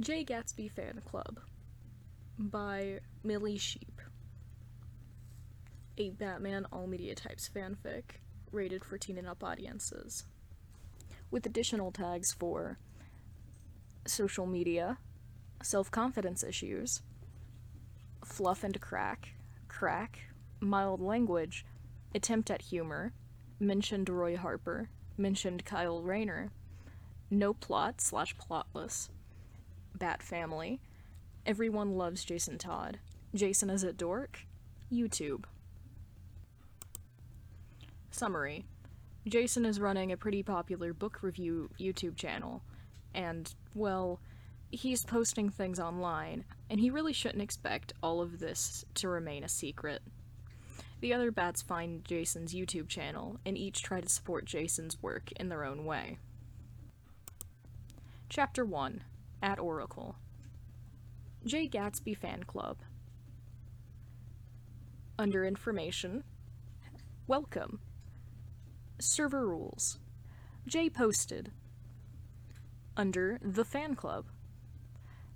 Jay Gatsby Fan Club by Millie Sheep. A Batman All Media Types fanfic rated for teen and up audiences. With additional tags for social media, self confidence issues, fluff and crack, crack, mild language, attempt at humor, mentioned Roy Harper, mentioned Kyle Rayner, no plot slash plotless, Bat Family, Everyone Loves Jason Todd, Jason is a Dork, YouTube. Summary Jason is running a pretty popular book review YouTube channel, and, well, he's posting things online, and he really shouldn't expect all of this to remain a secret. The other bats find Jason's YouTube channel, and each try to support Jason's work in their own way. Chapter 1 At Oracle Jay Gatsby Fan Club. Under Information Welcome. Server Rules Jay posted. Under The Fan Club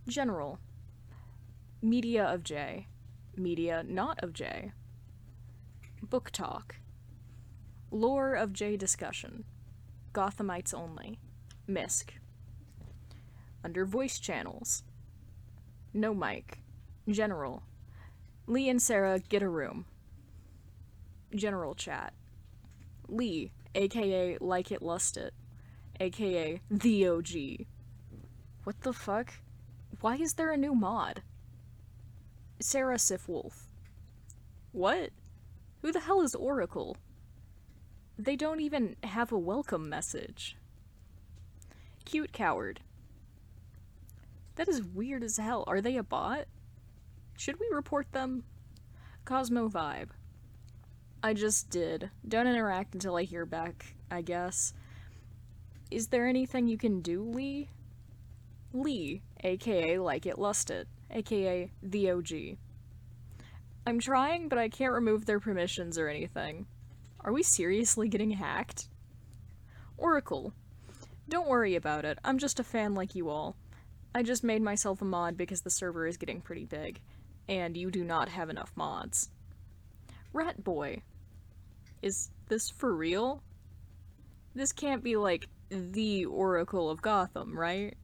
General Media of J. Media not of J. Book Talk Lore of J discussion Gothamites only. Misk. Under Voice Channels No mic. General Lee and Sarah get a room. General Chat Lee, aka Like It Lust It, aka The OG. What the fuck? Why is there a new mod? Sarah Sif Wolf. What? Who the hell is Oracle? They don't even have a welcome message. Cute Coward. That is weird as hell. Are they a bot? Should we report them? Cosmo Vibe. I just did. Don't interact until I hear back, I guess. Is there anything you can do, Lee? Lee, aka Like It Lust It, aka The OG. I'm trying, but I can't remove their permissions or anything. Are we seriously getting hacked? Oracle. Don't worry about it, I'm just a fan like you all. I just made myself a mod because the server is getting pretty big, and you do not have enough mods. Rat Boy. Is this for real? This can't be like the Oracle of Gotham, right?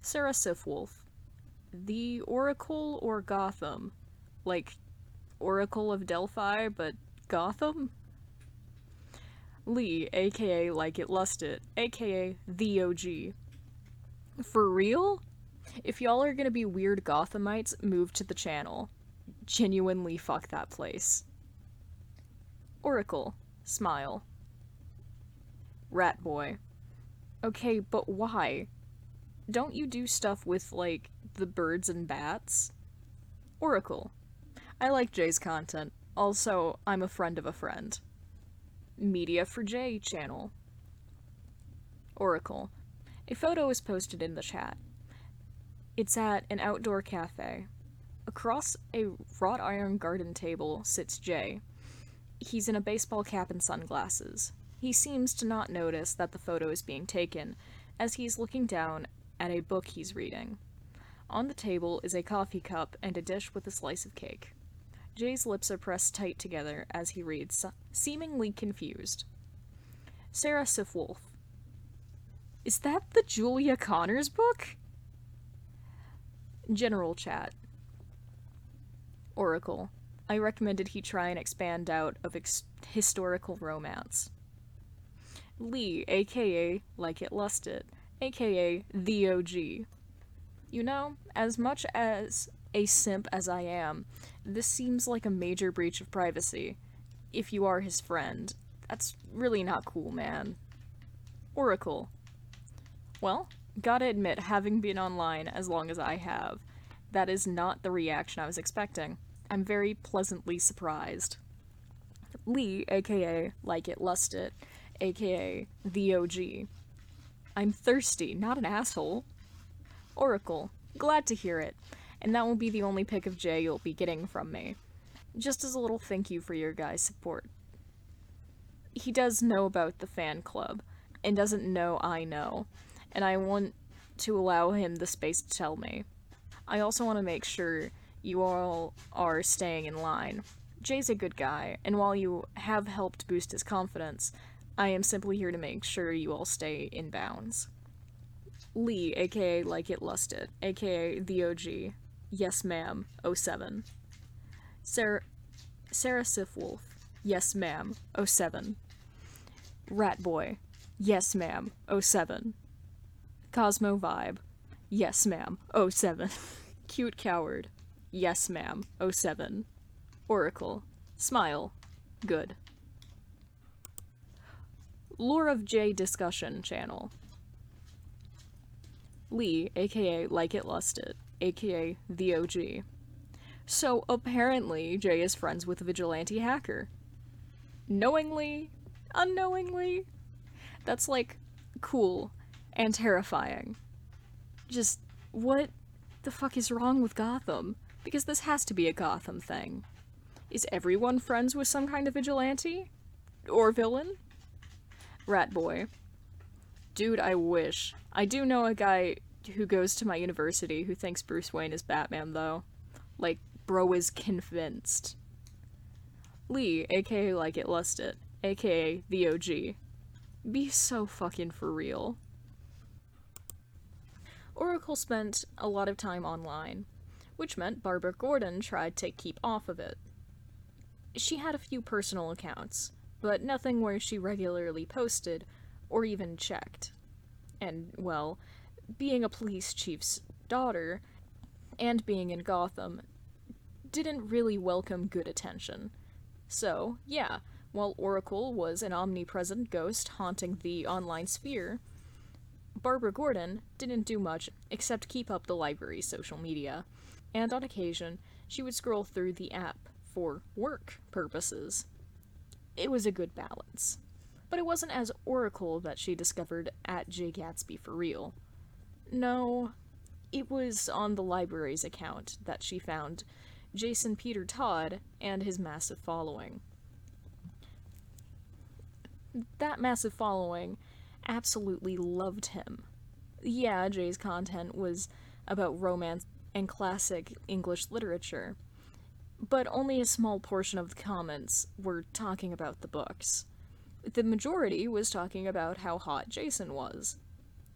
Sarah Sifwolf. The Oracle or Gotham? Like Oracle of Delphi, but Gotham? Lee, aka Like It Lust It, aka The OG. For real? If y'all are gonna be weird Gothamites, move to the channel. Genuinely fuck that place. Oracle. Smile. Rat Boy. Okay, but why? Don't you do stuff with, like, the birds and bats? Oracle. I like Jay's content. Also, I'm a friend of a friend. Media for Jay channel. Oracle. A photo is posted in the chat. It's at an outdoor cafe. Across a wrought iron garden table sits Jay. He's in a baseball cap and sunglasses. He seems to not notice that the photo is being taken, as he's looking down at a book he's reading. On the table is a coffee cup and a dish with a slice of cake. Jay's lips are pressed tight together as he reads, seemingly confused. Sarah Sifwolf. Is that the Julia Connors book? General chat. Oracle. I recommended he try and expand out of ex- historical romance. Lee, aka Like It Lust It, aka The OG. You know, as much as a simp as I am, this seems like a major breach of privacy. If you are his friend, that's really not cool, man. Oracle. Well, gotta admit, having been online as long as I have, that is not the reaction I was expecting. I'm very pleasantly surprised. Lee, aka Like It Lust It, aka The OG. I'm thirsty, not an asshole. Oracle, glad to hear it, and that will be the only pic of Jay you'll be getting from me. Just as a little thank you for your guys' support. He does know about the fan club, and doesn't know I know, and I want to allow him the space to tell me. I also want to make sure you all are staying in line. Jay's a good guy, and while you have helped boost his confidence, I am simply here to make sure you all stay in bounds. Lee, aka Like It Lust It, aka The OG, Yes Ma'am, 07. Sarah, Sarah Sifwolf, Yes Ma'am, 07. Rat Boy, Yes Ma'am, 07. Cosmo Vibe, Yes Ma'am, 07. Cute Coward, Yes Ma'am, 07. Oracle, Smile, Good. Lore of J discussion channel. Lee, aka Like It Lust It, aka The OG. So apparently, Jay is friends with a vigilante hacker. Knowingly? Unknowingly? That's like cool and terrifying. Just what the fuck is wrong with Gotham? Because this has to be a Gotham thing. Is everyone friends with some kind of vigilante? Or villain? Rat Boy. Dude, I wish. I do know a guy who goes to my university who thinks Bruce Wayne is Batman, though. Like, bro is convinced. Lee, aka Like It Lust It, aka The OG. Be so fucking for real. Oracle spent a lot of time online, which meant Barbara Gordon tried to keep off of it. She had a few personal accounts, but nothing where she regularly posted or even checked. And, well, being a police chief's daughter and being in Gotham didn't really welcome good attention. So, yeah, while Oracle was an omnipresent ghost haunting the online sphere, Barbara Gordon didn't do much except keep up the library's social media, and on occasion, she would scroll through the app for work purposes. It was a good balance. But it wasn't as Oracle that she discovered at J Gatsby for real. No, it was on the library's account that she found Jason Peter Todd and his massive following. That massive following absolutely loved him. Yeah, Jay's content was about romance and classic English literature, but only a small portion of the comments were talking about the books. The majority was talking about how hot Jason was.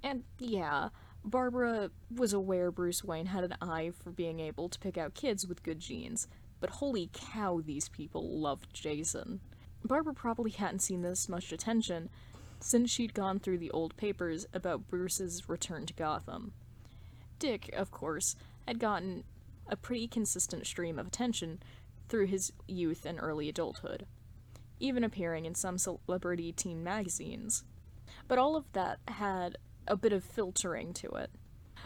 And yeah, Barbara was aware Bruce Wayne had an eye for being able to pick out kids with good genes, but holy cow, these people loved Jason. Barbara probably hadn't seen this much attention since she'd gone through the old papers about Bruce's return to Gotham. Dick, of course, had gotten a pretty consistent stream of attention through his youth and early adulthood, even appearing in some celebrity teen magazines. But all of that had a bit of filtering to it.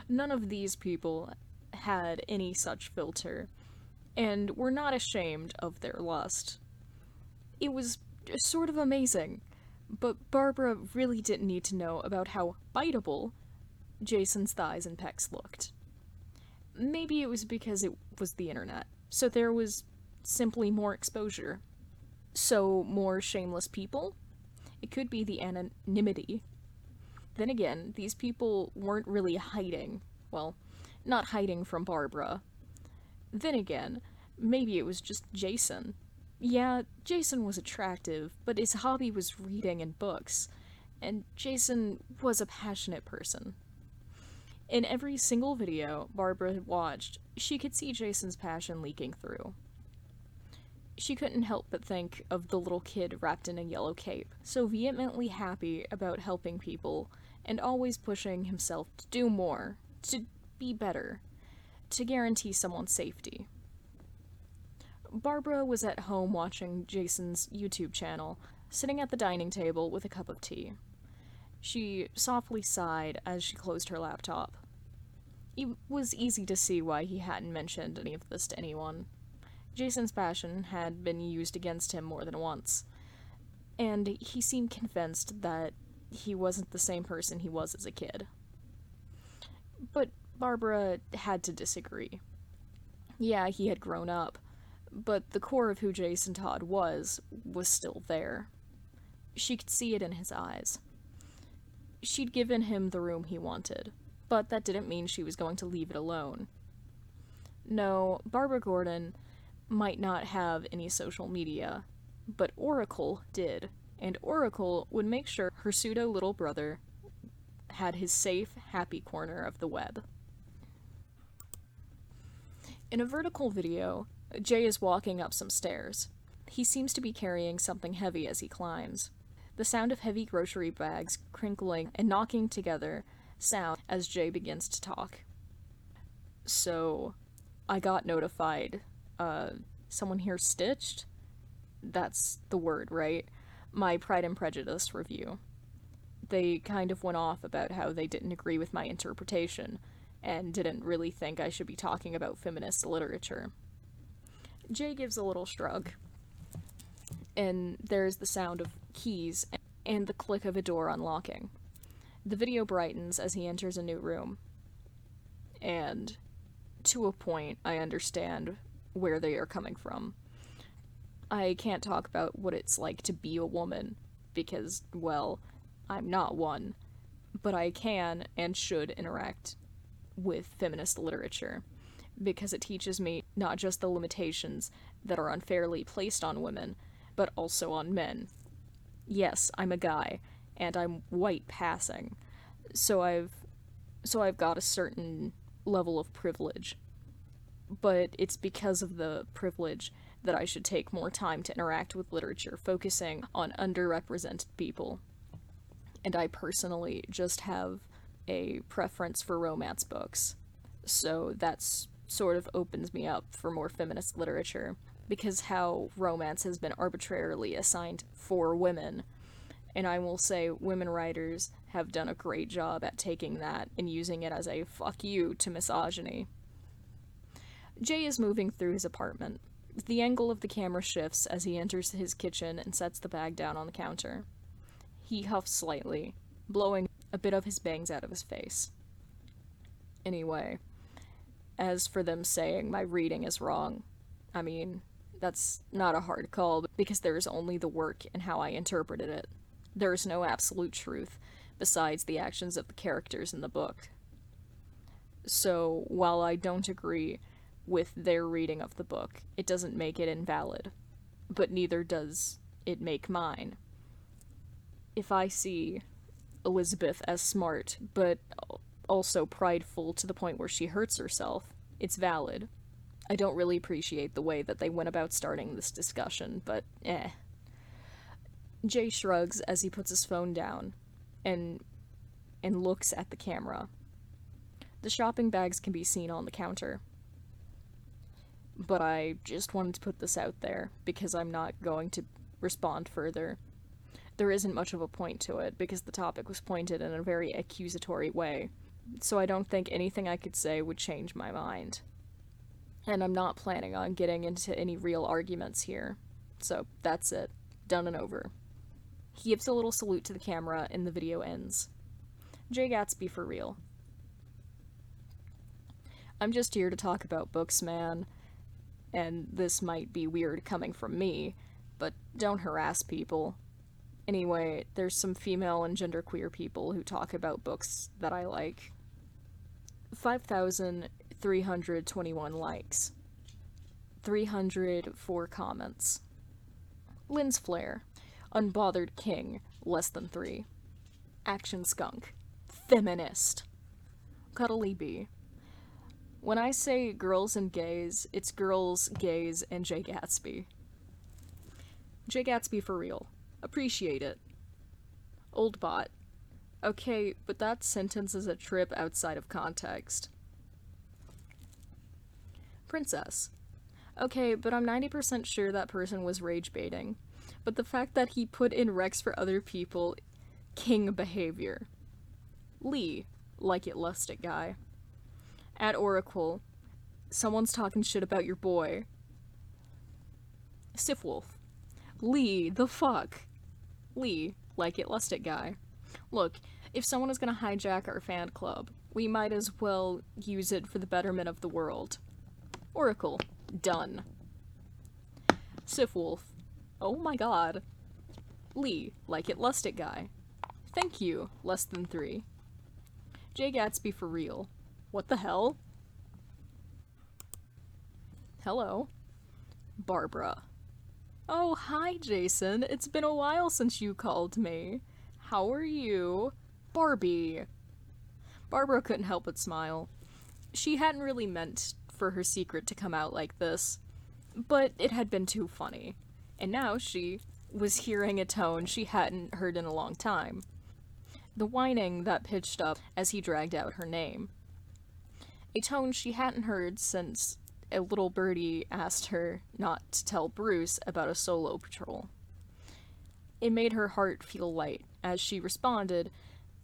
None of these people had any such filter, and were not ashamed of their lust. It was sort of amazing, but Barbara really didn't need to know about how biteable Jason's thighs and pecs looked. Maybe it was because it was the internet, so there was simply more exposure. So, more shameless people? It could be the anonymity then again, these people weren't really hiding. Well, not hiding from Barbara. Then again, maybe it was just Jason. Yeah, Jason was attractive, but his hobby was reading and books, and Jason was a passionate person. In every single video Barbara had watched, she could see Jason's passion leaking through. She couldn't help but think of the little kid wrapped in a yellow cape, so vehemently happy about helping people and always pushing himself to do more, to be better, to guarantee someone's safety. Barbara was at home watching Jason's YouTube channel, sitting at the dining table with a cup of tea. She softly sighed as she closed her laptop. It was easy to see why he hadn't mentioned any of this to anyone. Jason's passion had been used against him more than once, and he seemed convinced that he wasn't the same person he was as a kid. But Barbara had to disagree. Yeah, he had grown up, but the core of who Jason Todd was was still there. She could see it in his eyes. She'd given him the room he wanted, but that didn't mean she was going to leave it alone. No, Barbara Gordon might not have any social media, but Oracle did, and Oracle would make sure her pseudo little brother had his safe, happy corner of the web. In a vertical video, Jay is walking up some stairs. He seems to be carrying something heavy as he climbs. The sound of heavy grocery bags crinkling and knocking together sound as Jay begins to talk. So, I got notified. Uh, someone here stitched? That's the word, right? My Pride and Prejudice review. They kind of went off about how they didn't agree with my interpretation and didn't really think I should be talking about feminist literature. Jay gives a little shrug, and there's the sound of keys and the click of a door unlocking. The video brightens as he enters a new room, and to a point, I understand where they are coming from. I can't talk about what it's like to be a woman because, well, I'm not one, but I can and should interact with feminist literature because it teaches me not just the limitations that are unfairly placed on women, but also on men. Yes, I'm a guy, and I'm white passing, so I've so I've got a certain level of privilege. But it's because of the privilege that I should take more time to interact with literature, focusing on underrepresented people. And I personally just have a preference for romance books. So that's sort of opens me up for more feminist literature because how romance has been arbitrarily assigned for women. And I will say, women writers have done a great job at taking that and using it as a fuck you to misogyny. Jay is moving through his apartment. The angle of the camera shifts as he enters his kitchen and sets the bag down on the counter. He huffs slightly, blowing a bit of his bangs out of his face. Anyway, as for them saying my reading is wrong, I mean, that's not a hard call because there is only the work and how I interpreted it. There is no absolute truth besides the actions of the characters in the book. So, while I don't agree with their reading of the book, it doesn't make it invalid, but neither does it make mine. If I see Elizabeth as smart, but also prideful to the point where she hurts herself, it's valid. I don't really appreciate the way that they went about starting this discussion, but eh. Jay shrugs as he puts his phone down and and looks at the camera. The shopping bags can be seen on the counter. But I just wanted to put this out there because I'm not going to respond further. There isn't much of a point to it because the topic was pointed in a very accusatory way so I don't think anything I could say would change my mind. And I'm not planning on getting into any real arguments here. So that's it. Done and over. He gives a little salute to the camera and the video ends. Jay Gatsby for real. I'm just here to talk about books, man. And this might be weird coming from me, but don't harass people. Anyway, there's some female and genderqueer people who talk about books that I like. 5,321 likes. 304 comments. Lynn's Flare. Unbothered King. Less than 3. Action Skunk. Feminist. Cuddly Bee. When I say girls and gays, it's girls, gays, and Jay Gatsby. Jay Gatsby for real. Appreciate it. Old bot. Okay, but that sentence is a trip outside of context. Princess. Okay, but I'm 90% sure that person was rage baiting. But the fact that he put in Rex for other people, king behavior. Lee, like it lustic guy. At Oracle, someone's talking shit about your boy. Stiff Wolf. Lee, the fuck? Lee, like it lustic guy. Look, if someone is going to hijack our fan club, we might as well use it for the betterment of the world. Oracle. Done. Sifwolf. Oh my god. Lee. Like it lust it guy. Thank you, less than three. Jay Gatsby for real. What the hell? Hello. Barbara. Oh, hi, Jason. It's been a while since you called me. How are you? Barbie. Barbara couldn't help but smile. She hadn't really meant for her secret to come out like this, but it had been too funny. And now she was hearing a tone she hadn't heard in a long time. The whining that pitched up as he dragged out her name. A tone she hadn't heard since a little birdie asked her not to tell Bruce about a solo patrol. It made her heart feel light as she responded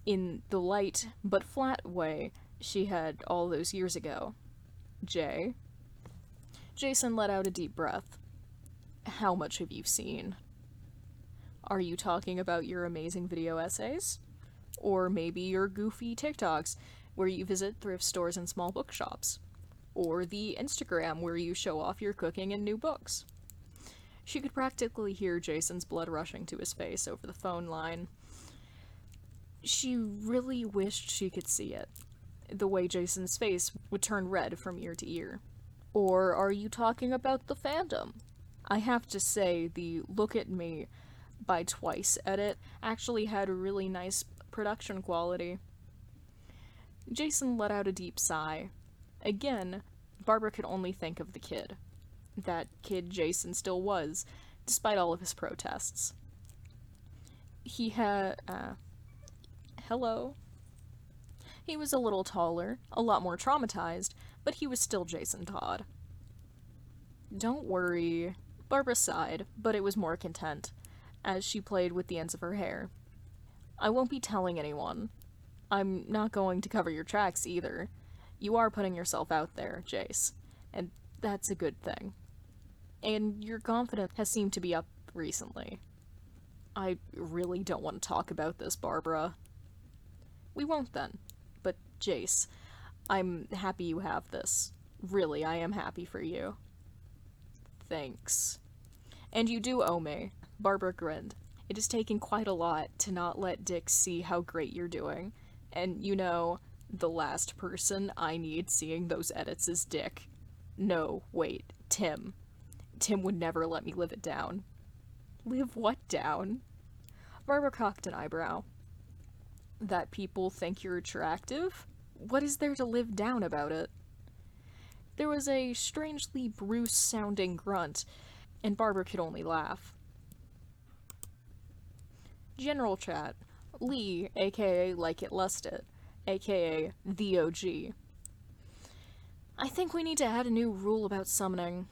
in the light but flat way she had all those years ago. Jay? Jason let out a deep breath. How much have you seen? Are you talking about your amazing video essays? Or maybe your goofy TikToks where you visit thrift stores and small bookshops? Or the Instagram where you show off your cooking and new books? She could practically hear Jason's blood rushing to his face over the phone line. She really wished she could see it, the way Jason's face would turn red from ear to ear. Or are you talking about the fandom? I have to say, the Look at Me by Twice edit actually had a really nice production quality. Jason let out a deep sigh. Again, Barbara could only think of the kid. That kid Jason still was, despite all of his protests. He had. Uh, hello? He was a little taller, a lot more traumatized, but he was still Jason Todd. Don't worry. Barbara sighed, but it was more content, as she played with the ends of her hair. I won't be telling anyone. I'm not going to cover your tracks either. You are putting yourself out there, Jace, and that's a good thing. And your confidence has seemed to be up recently. I really don't want to talk about this, Barbara. We won't then. But, Jace, I'm happy you have this. Really, I am happy for you. Thanks. And you do owe me. Barbara grinned. It is taking quite a lot to not let Dick see how great you're doing. And you know, the last person I need seeing those edits is Dick. No, wait, Tim. Tim would never let me live it down. Live what down? Barbara cocked an eyebrow. That people think you're attractive? What is there to live down about it? There was a strangely Bruce sounding grunt, and Barbara could only laugh. General chat. Lee, aka Like It Lust It, aka The OG. I think we need to add a new rule about summoning.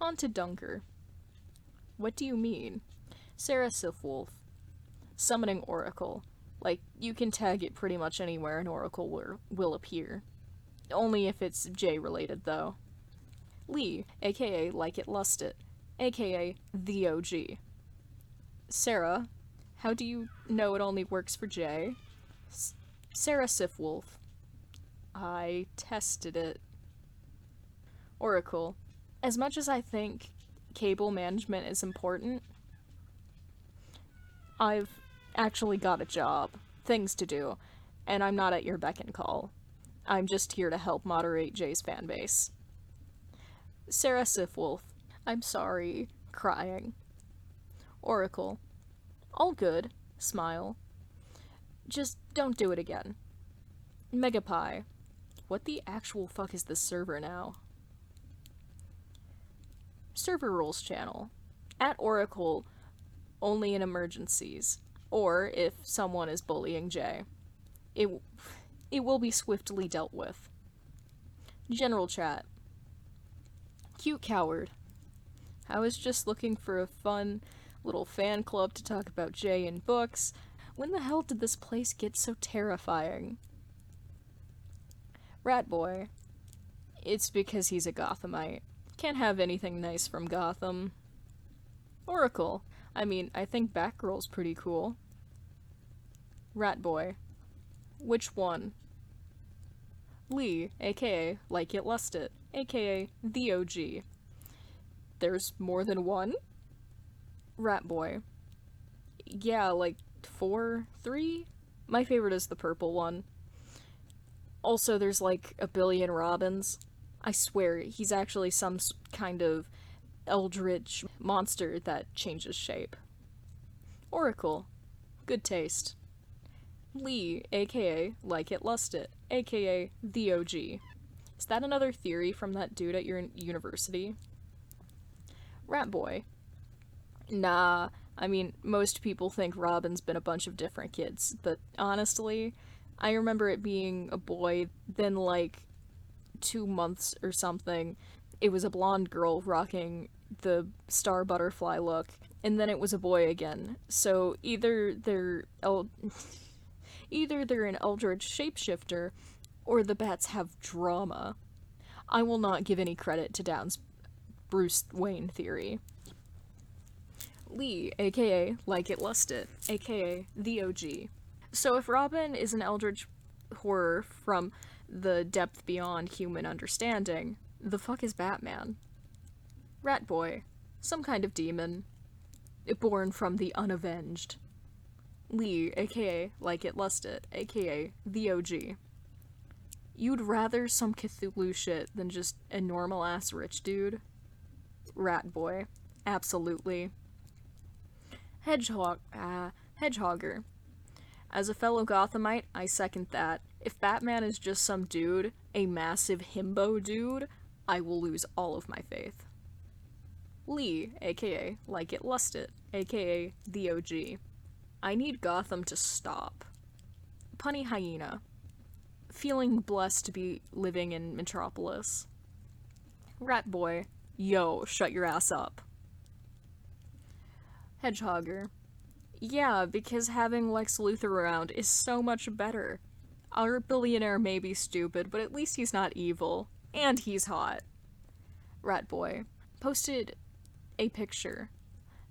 On to Dunker. What do you mean? Sarah Sifwolf. Summoning Oracle. Like, you can tag it pretty much anywhere an Oracle will, will appear. Only if it's J related, though. Lee, aka Like It Lust It, aka The OG. Sarah, how do you know it only works for J? S- Sarah Sifwolf. I tested it. Oracle. As much as I think cable management is important, I've actually got a job, things to do, and I'm not at your beck and call. I'm just here to help moderate Jay's fanbase. Sarah Sifwolf. I'm sorry. Crying. Oracle. All good. Smile. Just don't do it again. Megapie. What the actual fuck is this server now? Server rules channel. At Oracle, only in emergencies, or if someone is bullying Jay. It, it will be swiftly dealt with. General chat. Cute coward. I was just looking for a fun little fan club to talk about Jay and books. When the hell did this place get so terrifying? Rat Boy. It's because he's a Gothamite. Can't have anything nice from Gotham. Oracle. I mean, I think Batgirl's pretty cool. Rat Boy. Which one? Lee, aka Like It Lust It, aka The OG. There's more than one? Rat Boy. Yeah, like four, three? My favorite is the purple one. Also, there's like a billion robins. I swear, he's actually some kind of eldritch monster that changes shape. Oracle. Good taste. Lee, aka Like It Lust It, aka The OG. Is that another theory from that dude at your university? Rat Boy. Nah, I mean, most people think Robin's been a bunch of different kids, but honestly, I remember it being a boy, then like two months or something, it was a blonde girl rocking the star butterfly look, and then it was a boy again. So either they're el- either they're an eldritch shapeshifter, or the bats have drama. I will not give any credit to Down's Bruce Wayne theory. Lee, aka Like It Lust It, aka The OG. So if Robin is an eldritch horror from the depth beyond human understanding, the fuck is Batman? Rat Boy, some kind of demon, born from the unavenged. Lee, aka Like It Lust It, aka The OG. You'd rather some Cthulhu shit than just a normal ass rich dude? Rat Boy, absolutely. Hedgehog, uh, Hedgehogger. As a fellow Gothamite, I second that. If Batman is just some dude, a massive himbo dude, I will lose all of my faith. Lee, aka Like It Lust It, aka The OG. I need Gotham to stop. Punny Hyena. Feeling blessed to be living in Metropolis. Rat Boy. Yo, shut your ass up. Hedgehogger. Yeah, because having Lex Luthor around is so much better. Our billionaire may be stupid, but at least he's not evil. And he's hot. Rat Boy posted a picture,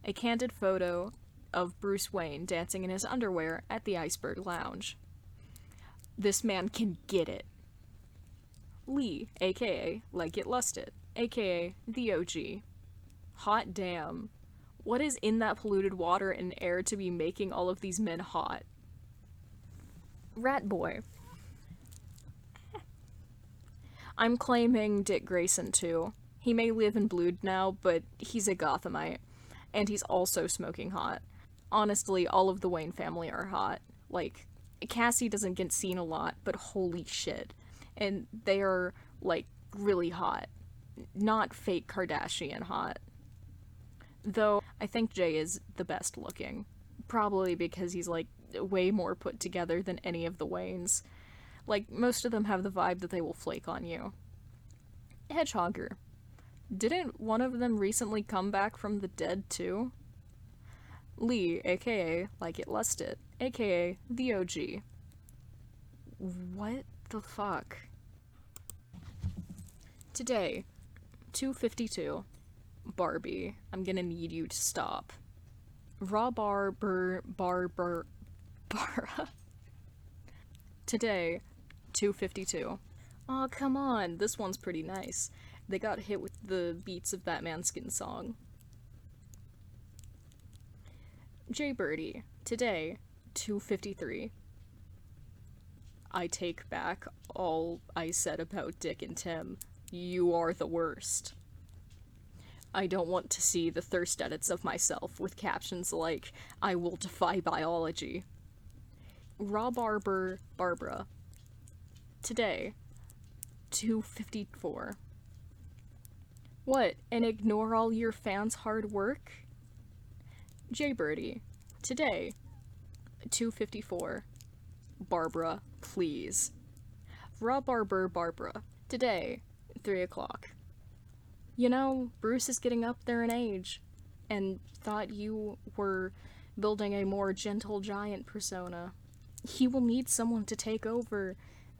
a candid photo of Bruce Wayne dancing in his underwear at the Iceberg Lounge. This man can get it. Lee, aka Like It Lust It, aka The OG. Hot damn. What is in that polluted water and air to be making all of these men hot? Rat Boy. I'm claiming Dick Grayson too. He may live in Blue now, but he's a Gothamite. And he's also smoking hot. Honestly, all of the Wayne family are hot. Like, Cassie doesn't get seen a lot, but holy shit. And they are, like, really hot. Not fake Kardashian hot. Though, I think Jay is the best looking. Probably because he's, like, way more put together than any of the Waynes. Like, most of them have the vibe that they will flake on you. Hedgehogger. Didn't one of them recently come back from the dead too? Lee, aka Like It Lust It, aka The OG. What the fuck? Today, 252. Barbie, I'm gonna need you to stop. Raw barber barber bara. Today, 252. Aw, oh, come on, this one's pretty nice. They got hit with the beats of that Måneskin song. Jay Birdie, today, 253. I take back all I said about Dick and Tim. You are the worst. I don't want to see the thirst edits of myself with captions like, I will defy biology. Raw Barber Barbara. Today, 254. What, and ignore all your fans' hard work? J Birdie. Today, 254. Barbara, please. Raw Barber Barbara. Today, 3 o'clock. You know, Bruce is getting up there in age, and thought you were building a more gentle giant persona. He will need someone to take over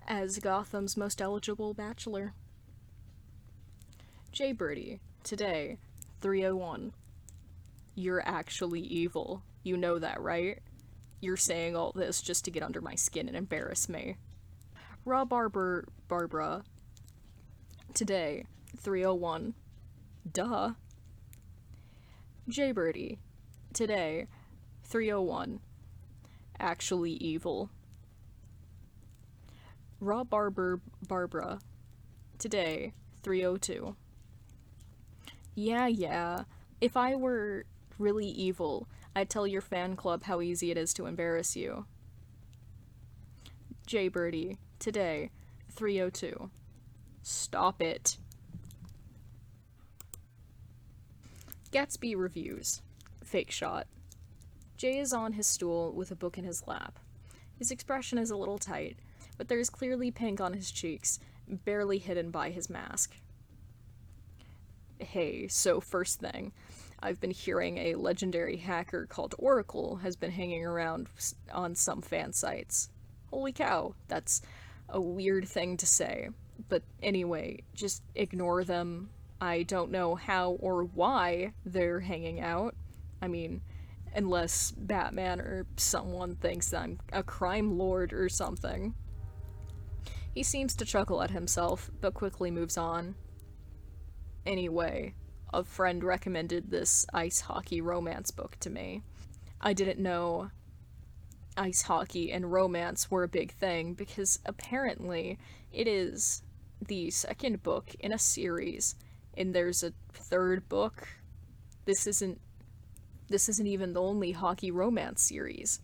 as Gotham's most eligible bachelor. J Birdie, today, 301. You're actually evil. You know that, right? You're saying all this just to get under my skin and embarrass me. Raw Barber Barbara, today, 301. Duh. J Birdie, today, 301. Actually evil. Raw Barber Barbara. Today, 302. Yeah, yeah. If I were really evil, I'd tell your fan club how easy it is to embarrass you. J Birdie. Today, 302. Stop it. Gatsby reviews. Fake shot. Jay is on his stool with a book in his lap. His expression is a little tight, but there is clearly pink on his cheeks, barely hidden by his mask. Hey, so first thing, I've been hearing a legendary hacker called Oracle has been hanging around on some fan sites. Holy cow, that's a weird thing to say. But anyway, just ignore them. I don't know how or why they're hanging out. I mean, unless Batman or someone thinks I'm a crime lord or something. He seems to chuckle at himself, but quickly moves on. Anyway, a friend recommended this ice hockey romance book to me. I didn't know ice hockey and romance were a big thing because apparently it is the second book in a series and there's a third book. This isn't this isn't even the only hockey romance series.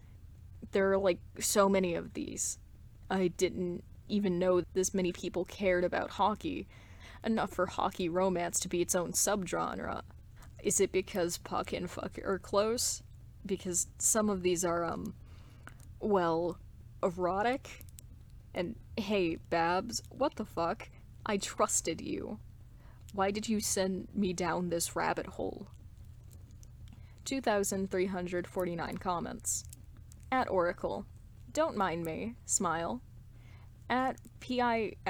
There are like so many of these. I didn't even know this many people cared about hockey, enough for hockey romance to be its own subgenre. Is it because puck and fuck are close? Because some of these are, um, well, erotic? And hey, Babs, what the fuck? I trusted you. Why did you send me down this rabbit hole? 2,349 comments. At Oracle. Don't mind me. Smile. At P-I-X-I-G-H.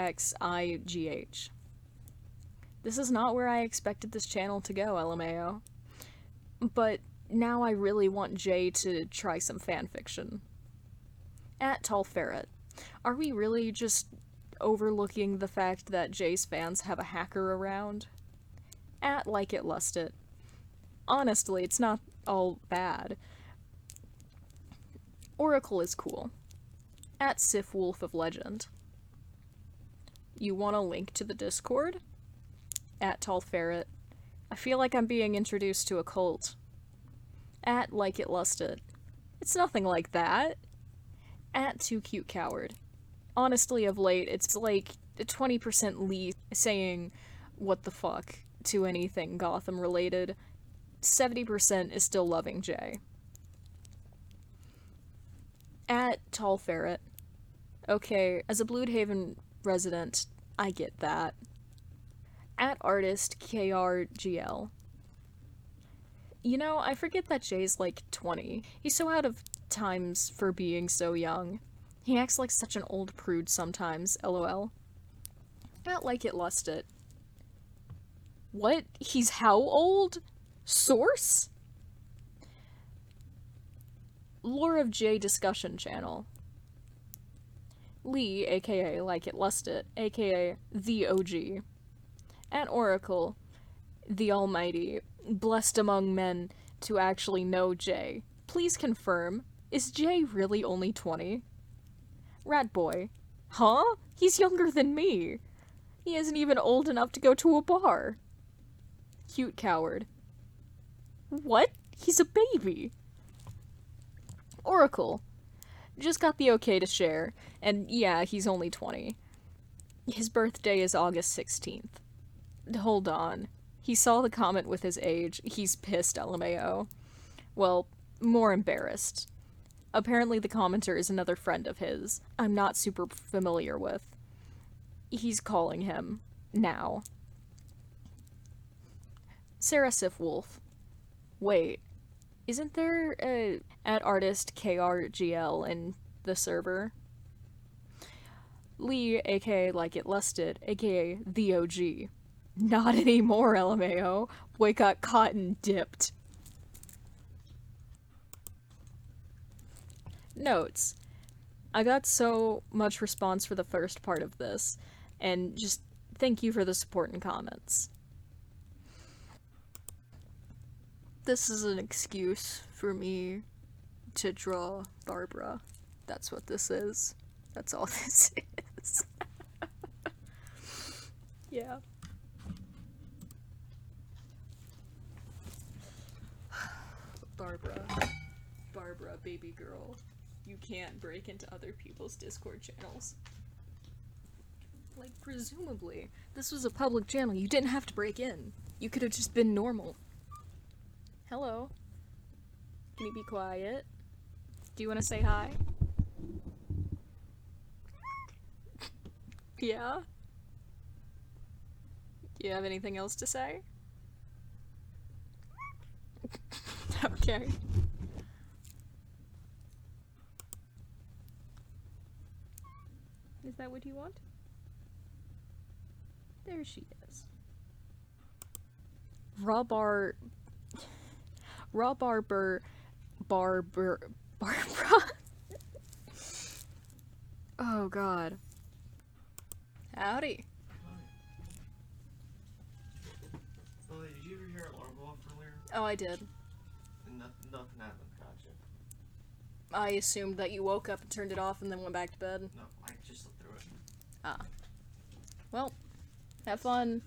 This is not where I expected this channel to go, LMAO. But now I really want Jay to try some fanfiction. At Tall Ferret. Are we really just overlooking the fact that Jay's fans have a hacker around? At Like It Lust It honestly, it's not all bad. Oracle is cool. At Sif Wolf of Legend. You want a link to the Discord? At Tall Ferret. I feel like I'm being introduced to a cult. At Like It Lust It. It's nothing like that. At Too Cute Coward. Honestly, of late, it's like 20% Lee saying what the fuck to anything Gotham related, 70% is still loving Jay. At Tall Ferret. Okay, as a Blüdhaven resident, I get that. At Artist KRGL. You know, I forget that Jay's like 20. He's so out of times for being so young. He acts like such an old prude sometimes, lol. Not Like It Lust It. What? He's how old? Source? Lore of J discussion channel. Lee, aka Like It Lust It, aka The OG. At Oracle, the Almighty, blessed among men to actually know Jay. Please confirm, is Jay really only 20? Rat Boy. Huh? He's younger than me. He isn't even old enough to go to a bar. Cute coward. What? He's a baby. Oracle. Just got the okay to share, and yeah, he's only 20. His birthday is August 16th. Hold on. He saw the comment with his age. He's pissed, LMAO. Well, more embarrassed. Apparently, the commenter is another friend of his, I'm not super familiar with. He's calling him. Now. Sarah Sif Wolf. Wait, isn't there a at artist KRGL in the server? Lee, aka Like It Lust It, aka The OG. Not anymore, LMAO. Boy got cotton dipped. Notes. I got so much response for the first part of this, and just thank you for the support and comments. This is an excuse for me to draw Barbara. That's what this is. That's all this is. Yeah. Barbara. Barbara, baby girl. You can't break into other people's Discord channels. Like, presumably, this was a public channel. You didn't have to break in. You could have just been normal. Hello. Can you be quiet? Do you want to say hi? yeah? Do you have anything else to say? Is that what you want? There she is. Raw bar. Raw barber. Barber. Barbara. oh god. Howdy. Lily, did you ever hear alarm go off earlier? Oh, I did. Nothing, nothing happened. Gotcha. I assumed that you woke up and turned it off and then went back to bed. No, I just looked through it. Ah. Well, have fun.